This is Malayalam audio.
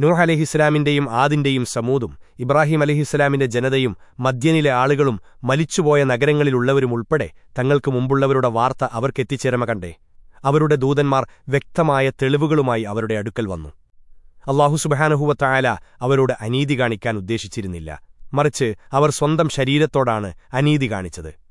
നൂഹ് അലഹിസ്ലാമിന്റെയും ആദിന്റെയും സമൂതും ഇബ്രാഹിം അലഹിസ്ലാമിന്റെ ജനതയും മദ്യനിലെ ആളുകളും മലിച്ചുപോയ നഗരങ്ങളിലുള്ളവരുമുൾപ്പെടെ തങ്ങൾക്ക് മുമ്പുള്ളവരുടെ വാർത്ത അവർക്കെത്തിച്ചേരമ കണ്ടേ. അവരുടെ ദൂതന്മാർ വ്യക്തമായ തെളിവുകളുമായി അവരുടെ അടുക്കൽ വന്നു. അള്ളാഹു സുബഹാനഹുവത്തായാല അവരോട് അനീതി കാണിക്കാൻ ഉദ്ദേശിച്ചിരുന്നില്ല. മറിച്ച് അവർ സ്വന്തം ശരീരത്തോടാണ് അനീതി കാണിച്ചത്.